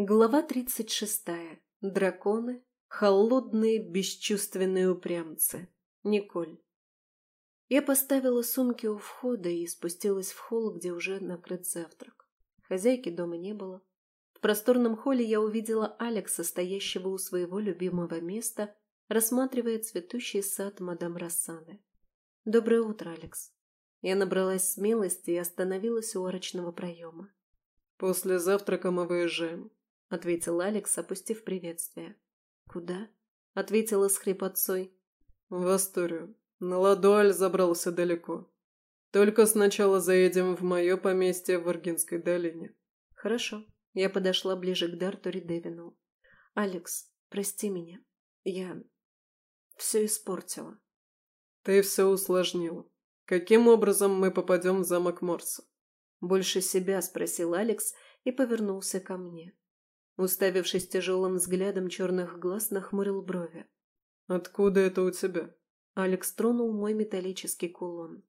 Глава тридцать шестая. Драконы. Холодные, бесчувственные упрямцы. Николь. Я поставила сумки у входа и спустилась в холл, где уже накрыт завтрак. Хозяйки дома не было. В просторном холле я увидела Алекса, стоящего у своего любимого места, рассматривая цветущий сад мадам Рассаны. «Доброе утро, Алекс». Я набралась смелости и остановилась у арочного проема. «После завтрака мы выезжаем», — ответил Алекс, опустив приветствие. «Куда?» — ответила с хрипотцой. «В Асторию. На Ладуаль забрался далеко. Только сначала заедем в мое поместье в Аргинской долине». «Хорошо». Я подошла ближе к Дартури Девину. «Алекс, прости меня. Я все испортила». «Ты все усложнила. Каким образом мы попадем в замок Морса?» Больше себя спросил Алекс и повернулся ко мне. Уставившись тяжелым взглядом черных глаз, нахмурил брови. «Откуда это у тебя?» Алекс тронул мой металлический кулон.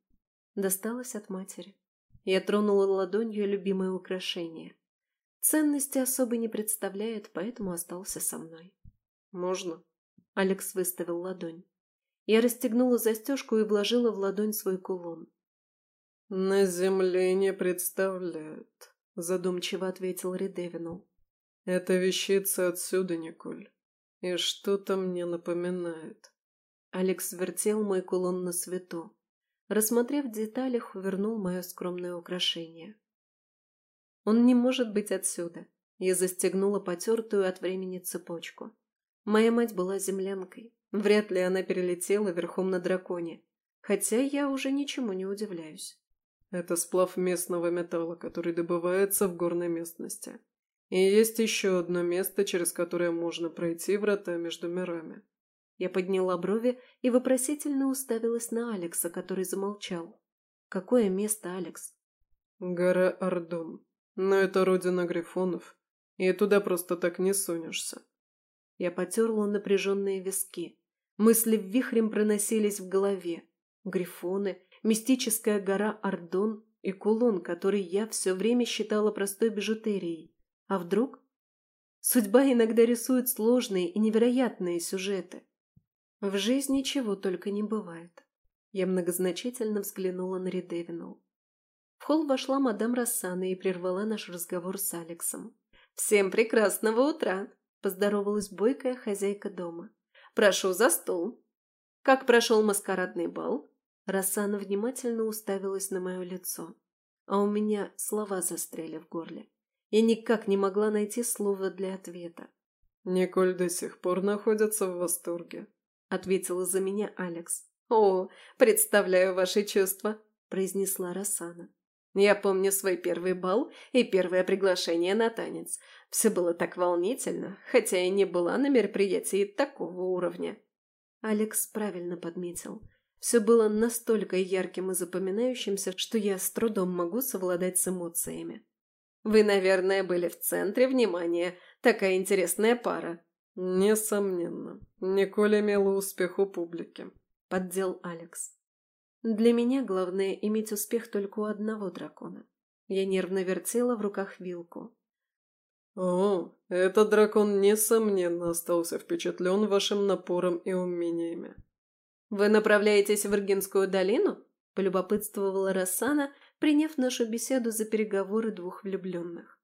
Досталось от матери. Я тронула ладонью любимое украшение. Ценности особо не представляет, поэтому остался со мной. «Можно?» Алекс выставил ладонь. Я расстегнула застежку и вложила в ладонь свой кулон. «На земле не представляют», — задумчиво ответил Ридевинул. «Это вещица отсюда, Николь. И что-то мне напоминает». Алекс вертел мой кулон на свету. Рассмотрев в деталях, вернул мое скромное украшение. Он не может быть отсюда. Я застегнула потертую от времени цепочку. Моя мать была землянкой. Вряд ли она перелетела верхом на драконе. Хотя я уже ничему не удивляюсь. Это сплав местного металла, который добывается в горной местности. И есть еще одно место, через которое можно пройти врата между мирами. Я подняла брови и вопросительно уставилась на Алекса, который замолчал. «Какое место, Алекс?» «Гора Ардон. Но это родина грифонов, и туда просто так не сунешься». Я потерла напряженные виски. Мысли вихрем проносились в голове. Грифоны, мистическая гора Ардон и кулон, который я все время считала простой бижутерией. А вдруг? Судьба иногда рисует сложные и невероятные сюжеты. В жизни чего только не бывает. Я многозначительно взглянула на Редевинул. В холл вошла мадам Рассана и прервала наш разговор с Алексом. «Всем прекрасного утра!» – поздоровалась бойкая хозяйка дома. «Прошу за стол!» «Как прошел маскарадный бал?» Рассана внимательно уставилась на мое лицо, а у меня слова застряли в горле. Я никак не могла найти слова для ответа. «Николь до сих пор находится в восторге», — ответила за меня Алекс. «О, представляю ваши чувства», — произнесла Рассана. «Я помню свой первый бал и первое приглашение на танец. Все было так волнительно, хотя и не была на мероприятии такого уровня». Алекс правильно подметил. Все было настолько ярким и запоминающимся, что я с трудом могу совладать с эмоциями. Вы, наверное, были в центре внимания. Такая интересная пара. Несомненно. Николь имела успех у публики. Поддел Алекс. Для меня главное иметь успех только у одного дракона. Я нервно вертела в руках вилку. «О, этот дракон, несомненно, остался впечатлен вашим напором и умениями». «Вы направляетесь в Иргинскую долину?» – полюбопытствовала Рассана, приняв нашу беседу за переговоры двух влюбленных.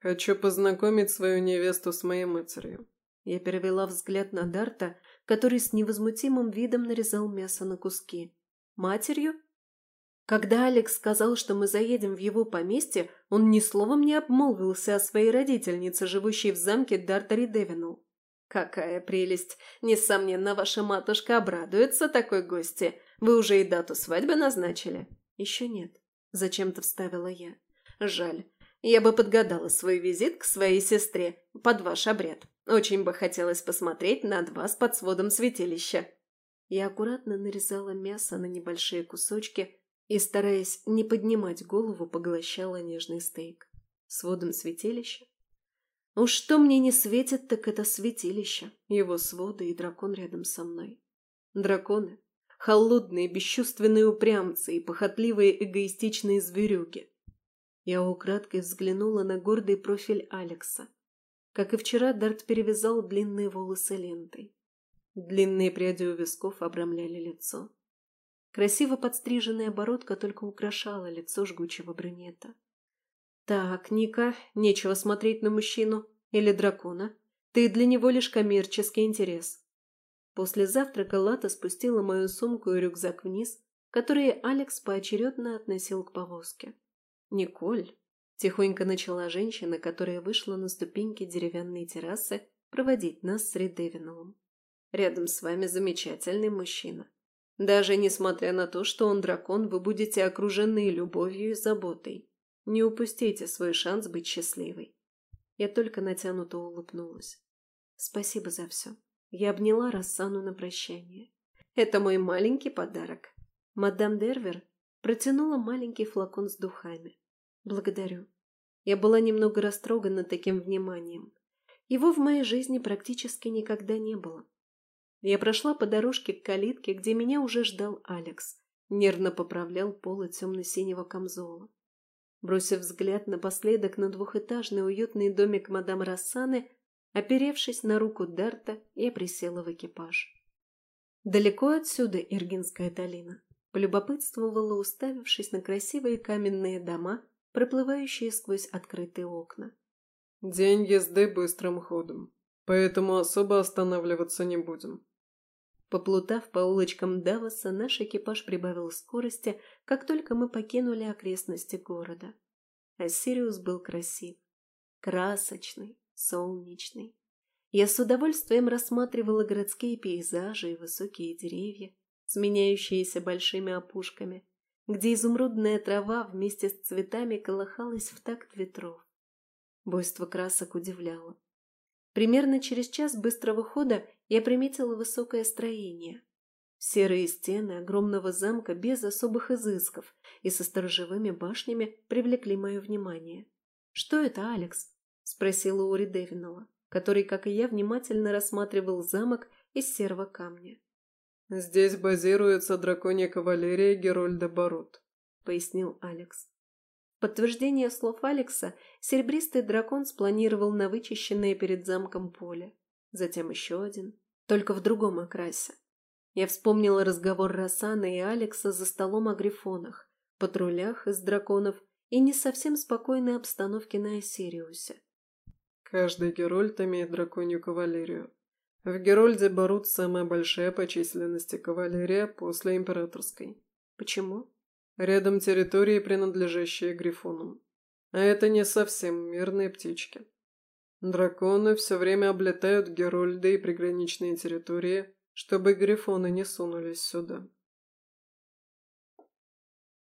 «Хочу познакомить свою невесту с моей матерью». Я перевела взгляд на Дарта, который с невозмутимым видом нарезал мясо на куски. «Матерью?» Когда Алекс сказал, что мы заедем в его поместье, он ни словом не обмолвился о своей родительнице, живущей в замке Дартари Девинул. «Какая прелесть! Несомненно, ваша матушка обрадуется такой гости. Вы уже и дату свадьбы назначили?» «Еще нет. Зачем-то вставила я. Жаль. Я бы подгадала свой визит к своей сестре под ваш обряд. Очень бы хотелось посмотреть на вас под сводом святилища. Я аккуратно нарезала мясо на небольшие кусочки и, стараясь не поднимать голову, поглощала нежный стейк. Сводом святилища? Уж что мне не светит, так это святилище, его своды и дракон рядом со мной. Драконы холодные, бесчувственные упрямцы и похотливые эгоистичные зверюги. Я украдкой взглянула на гордый профиль Алекса. Как и вчера, Дарт перевязал длинные волосы лентой. Длинные пряди у висков обрамляли лицо. Красиво подстриженная бородка только украшала лицо жгучего брюнета. «Так, Ника, нечего смотреть на мужчину или дракона. Ты для него лишь коммерческий интерес». После завтрака Лата спустила мою сумку и рюкзак вниз, которые Алекс поочередно относил к повозке. «Николь», – тихонько начала женщина, которая вышла на ступеньки деревянной террасы проводить нас с Редевиновым. «Рядом с вами замечательный мужчина. Даже несмотря на то, что он дракон, вы будете окружены любовью и заботой. Не упустите свой шанс быть счастливой». Я только натянуто улыбнулась. «Спасибо за все». Я обняла Рассану на прощание. «Это мой маленький подарок». Мадам Дервер протянула маленький флакон с духами. Благодарю. Я была немного растрогана таким вниманием. Его в моей жизни практически никогда не было. Я прошла по дорожке к калитке, где меня уже ждал Алекс. Нервно поправлял полы темно-синего камзола. Бросив взгляд напоследок на двухэтажный уютный домик мадам Рассаны, оперевшись на руку Дарта, я присела в экипаж. Далеко отсюда Иргинская долина. Полюбопытствовала, уставившись на красивые каменные дома, проплывающие сквозь открытые окна. «День езды быстрым ходом, поэтому особо останавливаться не будем». Поплутав по улочкам Давоса, наш экипаж прибавил скорости, как только мы покинули окрестности города. А Сириус был красив, красочный, солнечный. Я с удовольствием рассматривала городские пейзажи и высокие деревья, сменяющиеся большими опушками, где изумрудная трава вместе с цветами колыхалась в такт ветров. Буйство красок удивляло. Примерно через час быстрого хода я приметила высокое строение. Серые стены огромного замка без особых изысков и со сторожевыми башнями привлекли мое внимание. «Что это, Алекс?» – спросила Ури Девинова, который, как и я, внимательно рассматривал замок из серого камня. «Здесь базируется драконья кавалерия Герольда Барут», — пояснил Алекс. В подтверждение слов Алекса серебристый дракон спланировал на вычищенное перед замком поле. Затем еще один, только в другом окрасе. Я вспомнила разговор Рассана и Алекса за столом о грифонах, патрулях из драконов и не совсем спокойной обстановке на Осириусе. «Каждый Герольд имеет драконью кавалерию», в Герольде Барут самая большая по численности кавалерия после императорской. Почему? Рядом территории, принадлежащие Грифонам. А это не совсем мирные птички. Драконы все время облетают Герольды и приграничные территории, чтобы Грифоны не сунулись сюда.